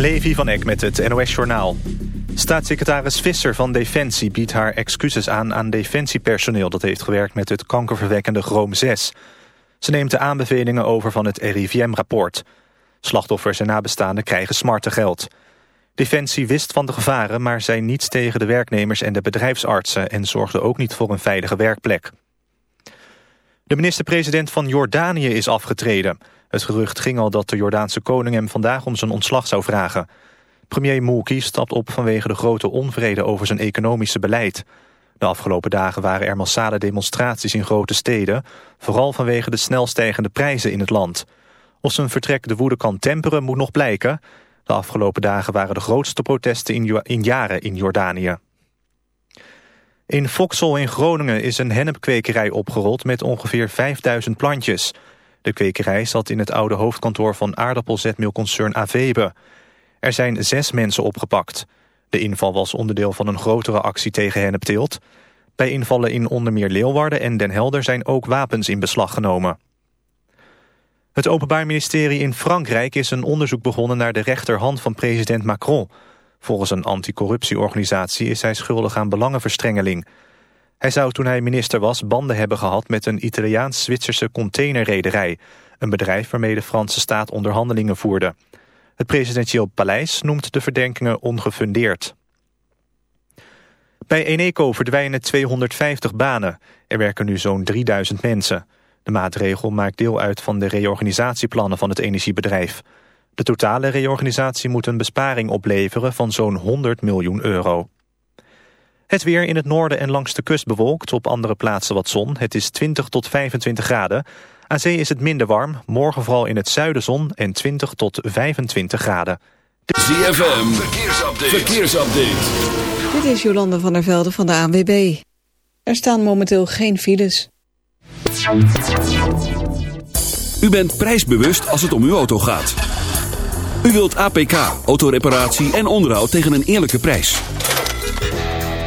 Levi van Eck met het NOS-journaal. Staatssecretaris Visser van Defensie biedt haar excuses aan aan defensiepersoneel... dat heeft gewerkt met het kankerverwekkende Chrome 6. Ze neemt de aanbevelingen over van het RIVM-rapport. Slachtoffers en nabestaanden krijgen smarte geld. Defensie wist van de gevaren, maar zei niets tegen de werknemers en de bedrijfsartsen... en zorgde ook niet voor een veilige werkplek. De minister-president van Jordanië is afgetreden. Het gerucht ging al dat de Jordaanse koning hem vandaag om zijn ontslag zou vragen. Premier Moulki stapt op vanwege de grote onvrede over zijn economische beleid. De afgelopen dagen waren er massale demonstraties in grote steden... vooral vanwege de snel stijgende prijzen in het land. Of zijn vertrek de woede kan temperen moet nog blijken. De afgelopen dagen waren de grootste protesten in, in jaren in Jordanië. In Foksel in Groningen is een hennepkwekerij opgerold met ongeveer 5000 plantjes. De kwekerij zat in het oude hoofdkantoor van aardappelzetmeelconcern Avebe. Er zijn zes mensen opgepakt. De inval was onderdeel van een grotere actie tegen hennepteelt. Bij invallen in onder meer Leeuwarden en Den Helder zijn ook wapens in beslag genomen. Het Openbaar Ministerie in Frankrijk is een onderzoek begonnen naar de rechterhand van president Macron... Volgens een anticorruptieorganisatie is hij schuldig aan belangenverstrengeling. Hij zou toen hij minister was banden hebben gehad met een Italiaans-Zwitserse containerrederij. Een bedrijf waarmee de Franse staat onderhandelingen voerde. Het presidentieel paleis noemt de verdenkingen ongefundeerd. Bij Eneco verdwijnen 250 banen. Er werken nu zo'n 3000 mensen. De maatregel maakt deel uit van de reorganisatieplannen van het energiebedrijf. De totale reorganisatie moet een besparing opleveren van zo'n 100 miljoen euro. Het weer in het noorden en langs de kust bewolkt, op andere plaatsen wat zon. Het is 20 tot 25 graden. Aan zee is het minder warm, morgen vooral in het zuiden zon en 20 tot 25 graden. ZFM, verkeersupdate. verkeersupdate. Dit is Jolande van der Velde van de ANWB. Er staan momenteel geen files. U bent prijsbewust als het om uw auto gaat. U wilt APK, autoreparatie en onderhoud tegen een eerlijke prijs.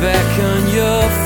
back on your feet.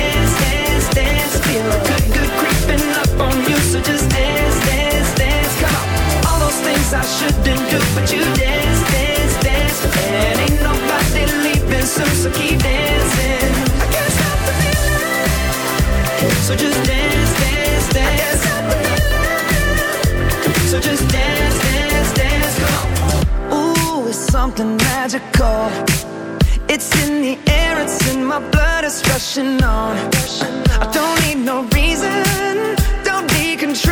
just dance, dance, dance. Come on. All those things I shouldn't do, but you dance, dance, dance. And ain't nobody leaving so keep dancing. I can't stop the feeling. So just dance, dance, dance. I can't stop the feeling. So just dance, dance, dance. Come on. Ooh, it's something magical. It's in the air, it's in my blood, it's rushing on. I don't need no reason,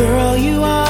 Girl, you are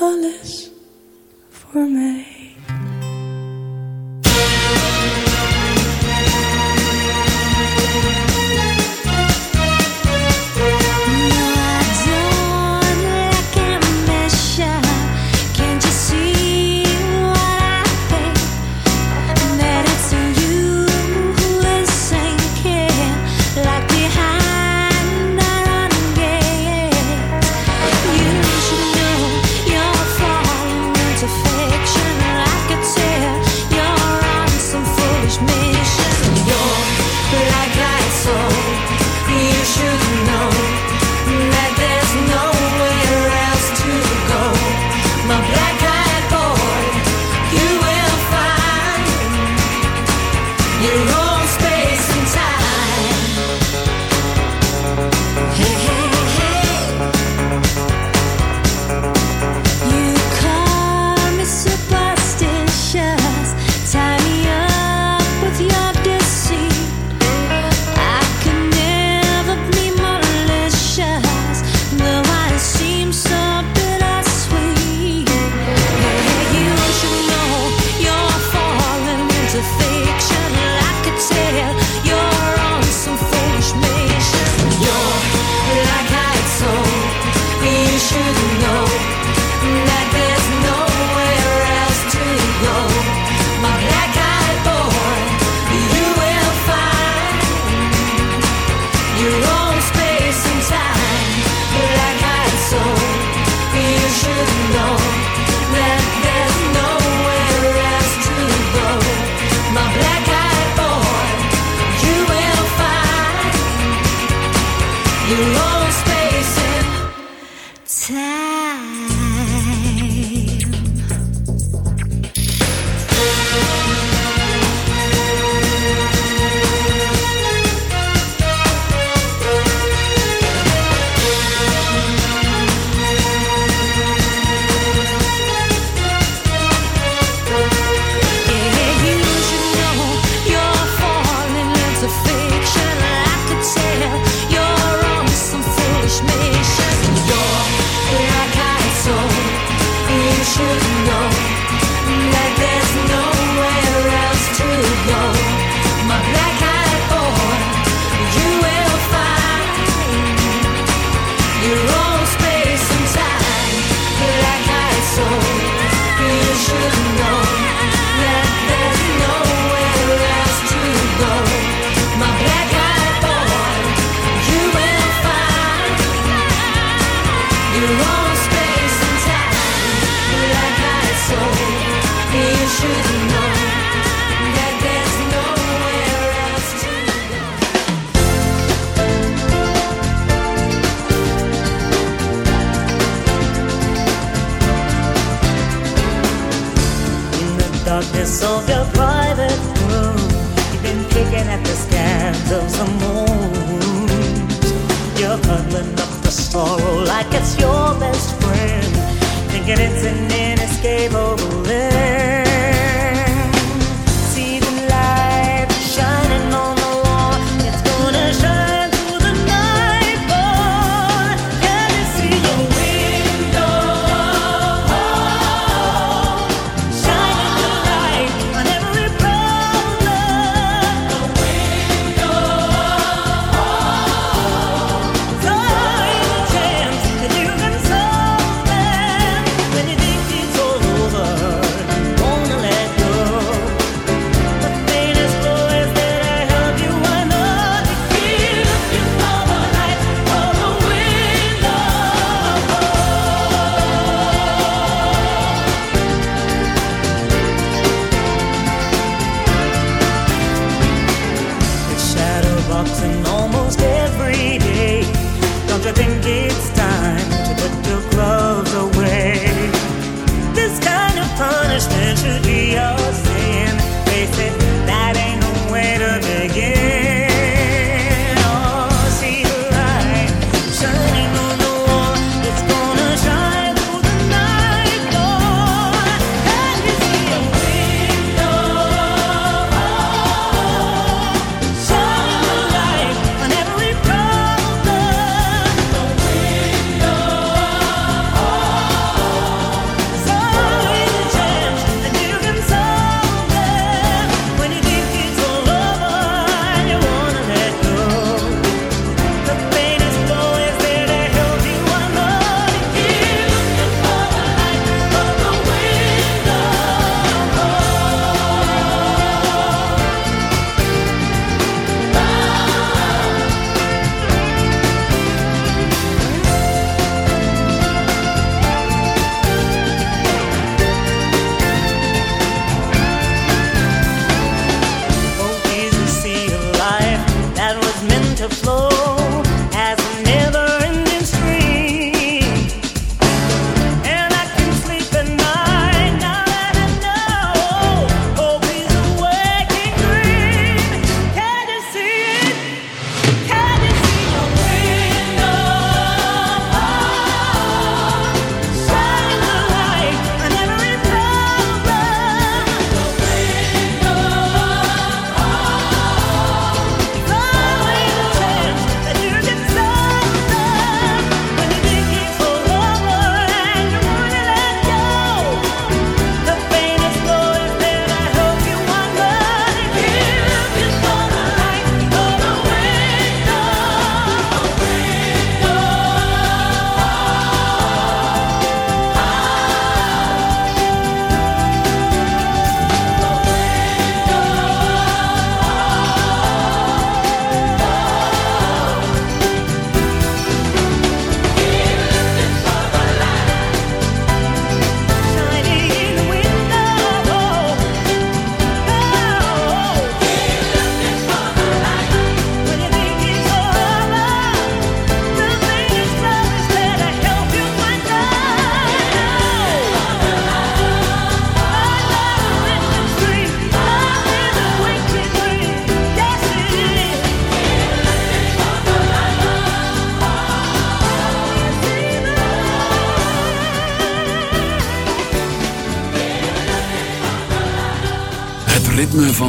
Alles voor mij.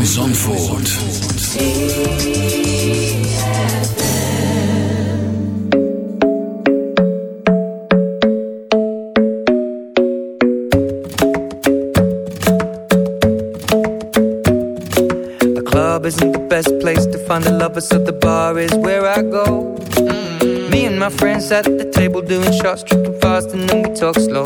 Zandvoort. Isn't the best place to find the lovers, so the bar is where I go. Me and my friends at the table doing shots, tripping fast, and then we talk slow.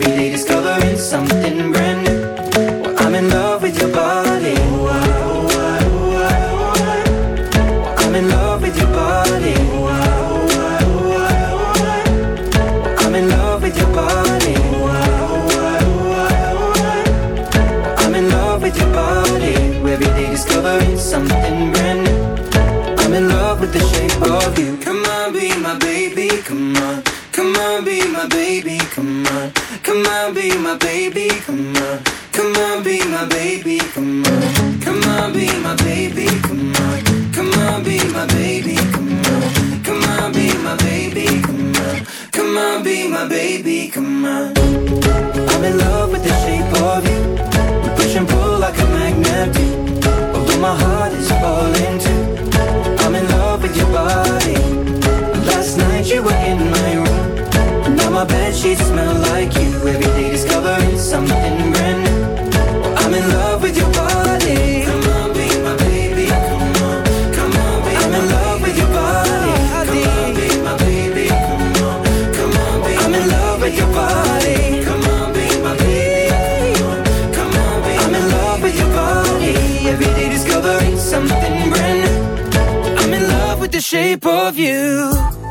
The shape of you.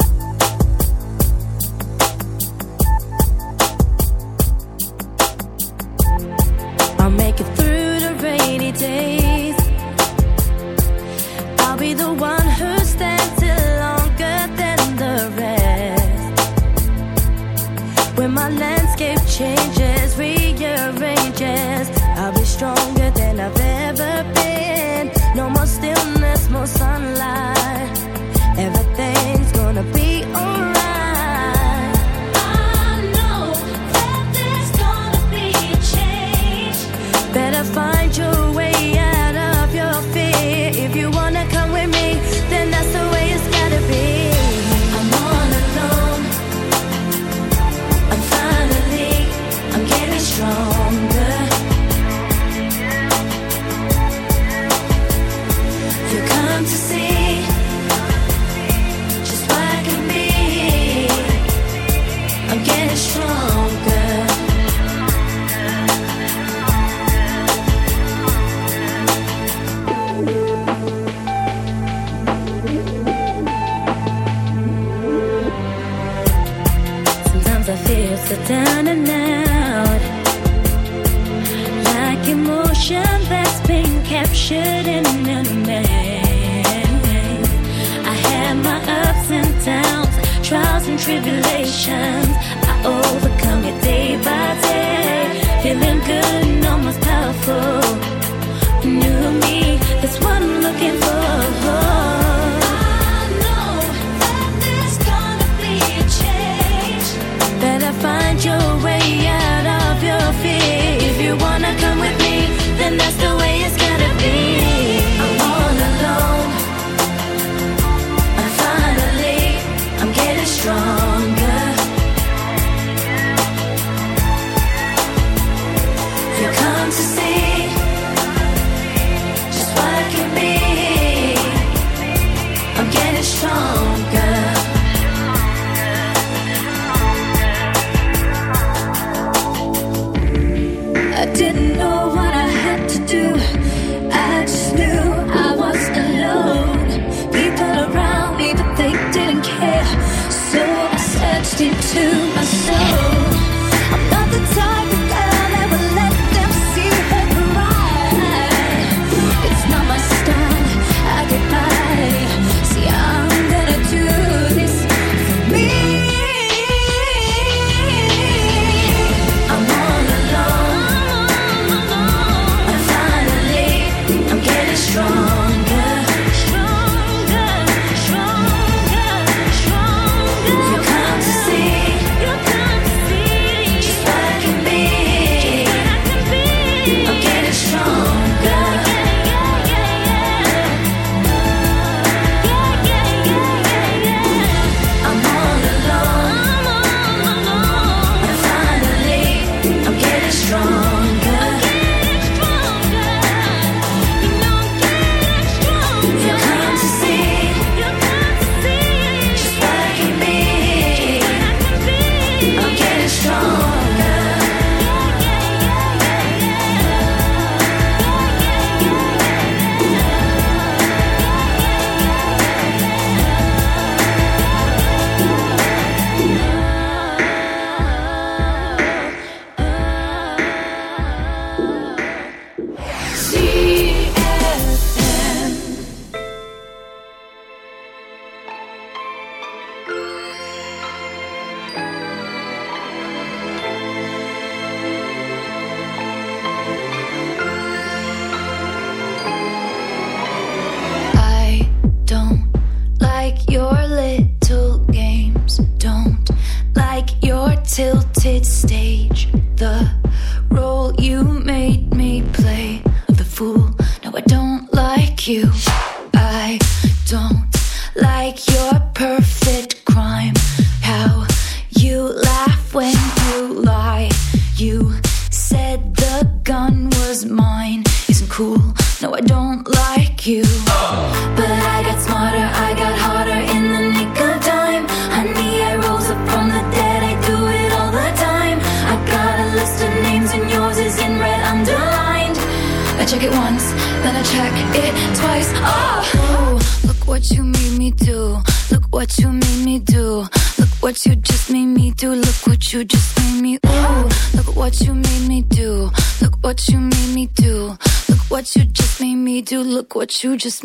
just